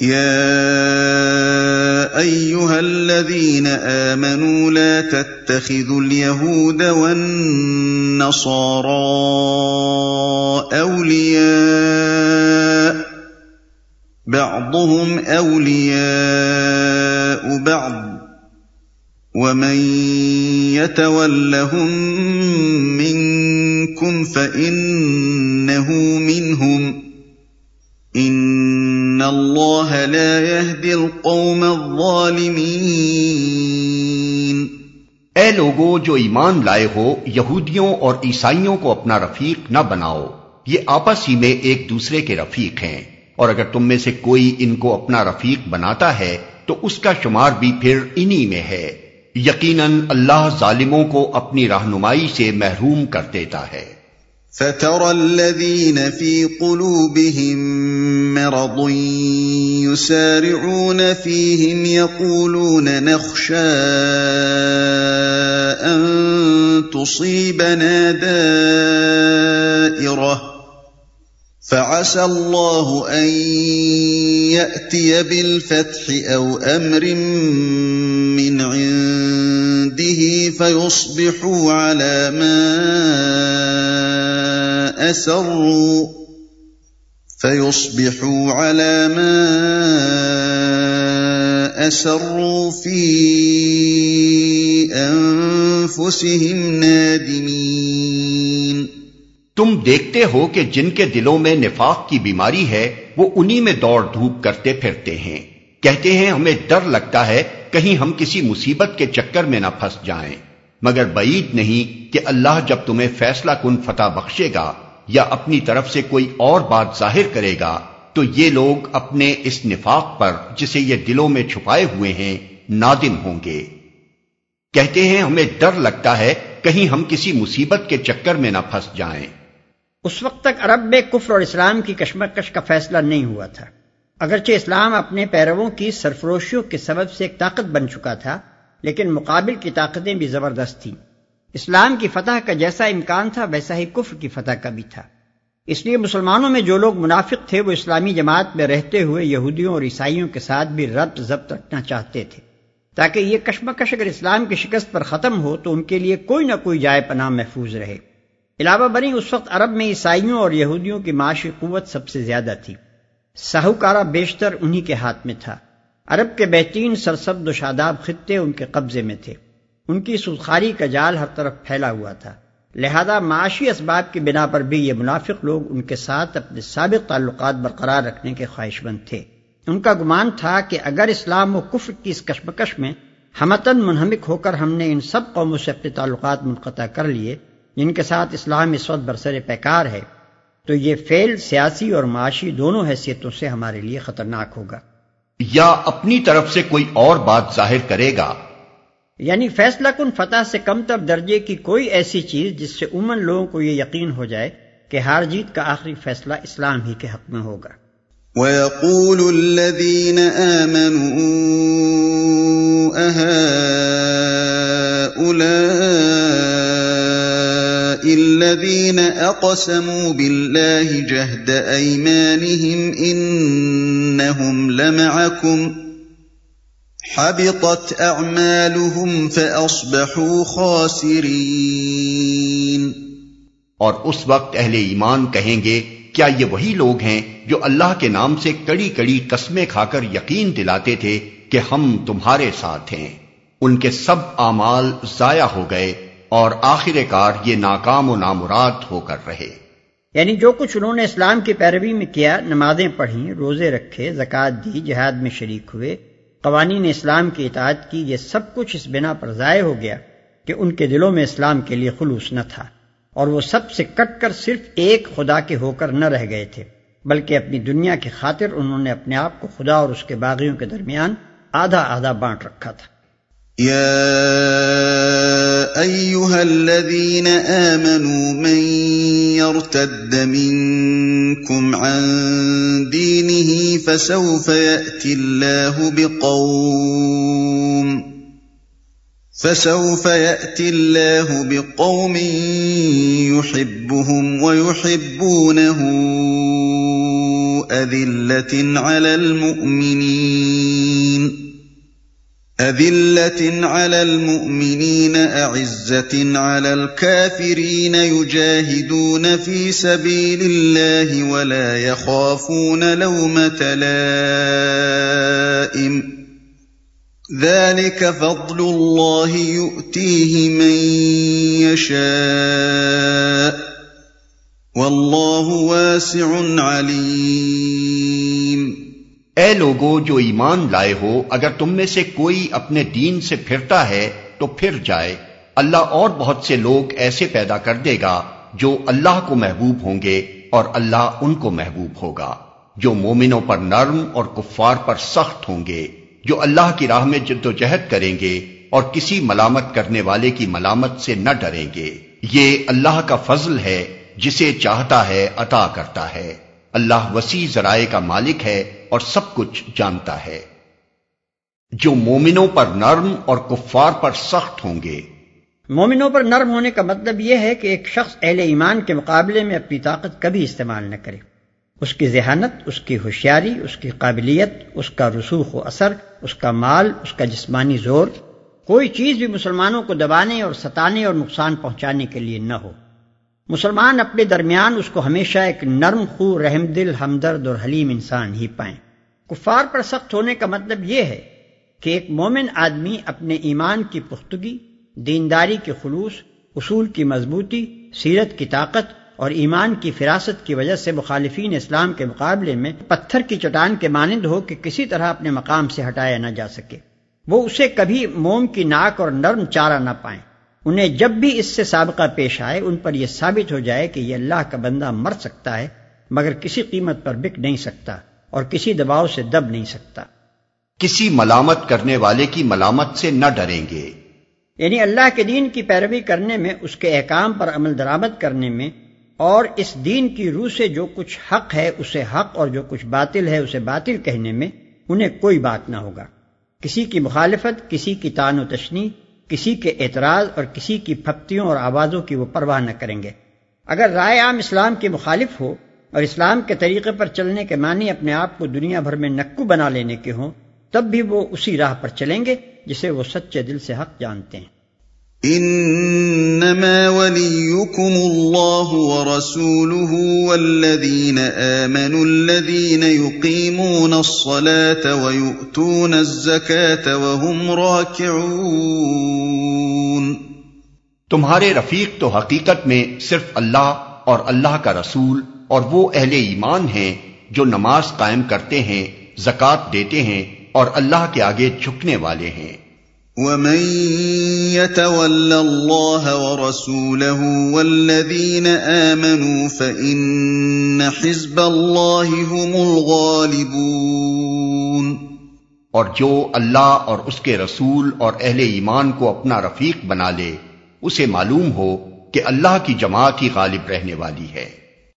يا ايها الذين امنوا لا تتخذوا اليهود والنصارى اولياء بعضهم اولياء بعض ومن يتولهم منكم فانه منهم اللہ لا يهدي القوم الظالمین اے لوگو، جو ایمان لائے ہو، یہودیوں اور عیسائیوں کو اپنا رفیق نہ بناؤ۔ یہ آپس ہی میں ایک دوسرے کے رفیق ہیں۔ اور اگر تم میں سے کوئی ان کو اپنا رفیق بناتا ہے، تو اس کا شمار بھی پھر انہی میں ہے۔ یقیناً اللہ ظالموں کو اپنی رہنمائی سے محروم کر دیتا ہے۔ فترى الذين في قلوبهم مرض يسارعون فيهم يقولون نخشى ان تصيبنا دائره فعسى الله ان ياتي بالفتح او امر من عنده فيصبحوا على ما أسروا فيصبحوا على ما أسروا في أنفسهم نادمين تم دیکھتے ہو کہ جن کے دلوں میں نفاق کی بیماری ہے، وہ انہی میں دوڑ دھوپ کرتے پھرتے ہیں۔ کہتے ہیں، ہمیں ڈر لگتا ہے، کہیں ہم کسی مصیبت کے چکر میں نہ پھنس جائیں۔ مگر بعید نہیں کہ اللہ جب تمہیں فیصلہ کن فتح بخشے گا یا اپنی طرف سے کوئی اور بات ظاہر کرے گا، تو یہ لوگ اپنے اس نفاق پر جسے یہ دلوں میں چھپائے ہوئے ہیں نادم ہوں گے۔ کہتے ہیں، ہمیں ڈر لگتا ہے کہیں ہم کسی مصیبت کے چکر میں نہ پھنس جائیں۔ اس وقت تک عرب میں کفر اور اسلام کی کشمکش کا فیصلہ نہیں ہوا تھا۔ اگرچہ اسلام اپنے پیرووں کی سرفروشیوں کے سبب سے ایک طاقت بن چکا تھا لیکن مقابل کی طاقتیں بھی زبردست تھیں۔ اسلام کی فتح کا جیسا امکان تھا، ویسا ہی کفر کی فتح کا بھی تھا۔ اس لیے مسلمانوں میں جو لوگ منافق تھے، وہ اسلامی جماعت میں رہتے ہوئے یہودیوں اور عیسائیوں کے ساتھ بھی ربط ضبط رکھنا چاہتے تھے۔ تاکہ یہ کشمکش اگر اسلام کی شکست پر ختم ہو، تو ان کے لیے کوئی نہ کوئی جائے پناہ محفوظ رہے۔ علاوہ بری اس وقت عرب میں عیسائیوں اور یہودیوں کی معاشی قوت سب سے زیادہ تھی۔ ساہوکارہ بیشتر انہی کے ہاتھ میں تھا۔ عرب کے بہترین سرسبد و شاداب خطے ان کے قبضے میں تھے۔ ان کی سودخاری کا جال ہر طرف پھیلا ہوا تھا۔ لہذا معاشی اسباب کی بنا پر بھی یہ منافق لوگ ان کے ساتھ اپنے سابق تعلقات برقرار رکھنے کے خواہش مند تھے۔ ان کا گمان تھا کہ اگر اسلام و کفر کی اس کشمکش میں ہمتن منہمک ہو کر ہم نے ان سب قوموں سے اپنے تعلقات منقطع کر لیے، جن کے ساتھ اسلام اس وقت برسر پیکار ہے، تو یہ فیل سیاسی اور معاشی دونوں حیثیتوں سے ہمارے لیے خطرناک ہوگا۔ یا اپنی طرف سے کوئی اور بات ظاہر کرے گا؟ یعنی فیصلہ کن فتح سے کم تر درجے کی کوئی ایسی چیز جس سے عموماً لوگوں کو یہ یقین ہو جائے کہ ہار جیت کا آخری فیصلہ اسلام ہی کے حق میں ہوگا۔ وَيَقُولُ الَّذِينَ آمَنُوا أَهَٰؤُلَاءِ الَّذِينَ أَقْسَمُوا بِاللَّهِ جَهْدَ أَيْمَانِهِمْ إِنَّهُمْ لَمَعَكُمْ حبطت اعمالهم فاصبحوا خاسرين اور اس وقت اہل ایمان کہیں گے، کیا یہ وہی لوگ ہیں جو اللہ کے نام سے کڑی کڑی قسمیں کھا کر یقین دلاتے تھے کہ ہم تمہارے ساتھ ہیں؟ ان کے سب اعمال ضائع ہو گئے۔ اور آخر کار یہ ناکام و نامراد ہو کر رہے۔ یعنی جو کچھ انہوں نے اسلام کی پیروی میں کیا، نمازیں پڑھی روزے رکھے زکات دی، جہاد میں شریک ہوئے، قوانین اسلام کی اطاعت کی، یہ سب کچھ اس بنا پر ضائع ہو گیا کہ ان کے دلوں میں اسلام کے لیے خلوص نہ تھا اور وہ سب سے کٹ کر صرف ایک خدا کے ہو کر نہ رہ گئے تھے، بلکہ اپنی دنیا کی خاطر انہوں نے اپنے آپ کو خدا اور اس کے باغیوں کے درمیان آدھا آدھا بانٹ رکھا تھا۔ يا ايها الذين امنوا من يرتد منكم عن دينه فسوف ياتي الله بقوم فسوف ياتي الله بقوم يحبهم ويحبونه أذلة على المؤمنين أذلة على المؤمنين، أعزة على الكافرين، يجاهدون في سبيل الله ولا يخافون لومة لائم. ذلك فضل الله يؤتيه من يشاء. والله واسع عليم. اے لوگو، جو ایمان لائے ہو، اگر تم میں سے کوئی اپنے دین سے پھرتا ہے، تو پھر جائے۔ اللہ اور بہت سے لوگ ایسے پیدا کر دے گا، جو اللہ کو محبوب ہوں گے اور اللہ ان کو محبوب ہوگا۔ جو مومنوں پر نرم اور کفار پر سخت ہوں گے، جو اللہ کی راہ میں جد و جہد کریں گے اور کسی ملامت کرنے والے کی ملامت سے نہ ڈریں گے۔ یہ اللہ کا فضل ہے، جسے چاہتا ہے، عطا کرتا ہے۔ اللہ وسیع ذرائع کا مالک ہے اور سب کچھ جانتا ہے۔ جو مومنوں پر نرم اور کفار پر سخت ہوں گے۔ مومنوں پر نرم ہونے کا مطلب یہ ہے کہ ایک شخص اہل ایمان کے مقابلے میں اپنی طاقت کبھی استعمال نہ کرے۔ اس کی ذہانت، اس کی ہوشیاری، اس کی قابلیت، اس کا رسوخ و اثر، اس کا مال، اس کا جسمانی زور، کوئی چیز بھی مسلمانوں کو دبانے اور ستانے اور نقصان پہنچانے کے لیے نہ ہو۔ مسلمان اپنے درمیان اس کو ہمیشہ ایک نرم خو، رحم دل، ہمدرد اور حلیم انسان ہی پائیں۔ کفار پر سخت ہونے کا مطلب یہ ہے کہ ایک مومن آدمی اپنے ایمان کی پختگی، دینداری کے خلوص، اصول کی مضبوطی، سیرت کی طاقت اور ایمان کی فراست کی وجہ سے مخالفین اسلام کے مقابلے میں پتھر کی چٹان کے مانند ہو کہ کسی طرح اپنے مقام سے ہٹایا نہ جا سکے۔ وہ اسے کبھی موم کی ناک اور نرم چارہ نہ پائیں۔ انہیں جب بھی اس سے سابقہ پیش آئے ان پر یہ ثابت ہو جائے کہ یہ اللہ کا بندہ مر سکتا ہے مگر کسی قیمت پر بک نہیں سکتا اور کسی دباؤ سے دب نہیں سکتا۔ کسی ملامت کرنے والے کی ملامت سے نہ ڈریں گے۔ یعنی اللہ کے دین کی پیروی کرنے میں اس کے احکام پر عمل درآمد کرنے میں اور اس دین کی روح سے جو کچھ حق ہے اسے حق اور جو کچھ باطل ہے اسے باطل کہنے میں انہیں کوئی بات نہ ہوگا۔ کسی کی مخالفت کسی کی تان و تشنی کسی کے اعتراض اور کسی کی پھپتیوں اور آوازوں کی وہ پرواہ نہ کریں گے۔ اگر رائے عام اسلام کی مخالف ہو اور اسلام کے طریقے پر چلنے کے معنی اپنے آپ کو دنیا بھر میں نکو بنا لینے کے ہوں، تب بھی وہ اسی راہ پر چلیں گے جسے وہ سچے دل سے حق جانتے ہیں۔ انما وليكم الله ورسوله والذين امنوا الذين يقيمون الصلاه ويؤتون الزكاه وهم راكعون. تمہارے رفیق تو حقیقت میں صرف اللہ اور اللہ کا رسول اور وہ اہل ایمان ہیں جو نماز قائم کرتے ہیں، زکات دیتے ہیں اور اللہ کے آگے جھکنے والے ہیں۔ ومن يتول الله ورسوله والذين آمنوا فإن حزب الله هم الغالبون اور جو اللہ اور اس کے رسول اور اہل ایمان کو اپنا رفیق بنا لے، اسے معلوم ہو کہ اللہ کی جماعت ہی غالب رہنے والی ہے۔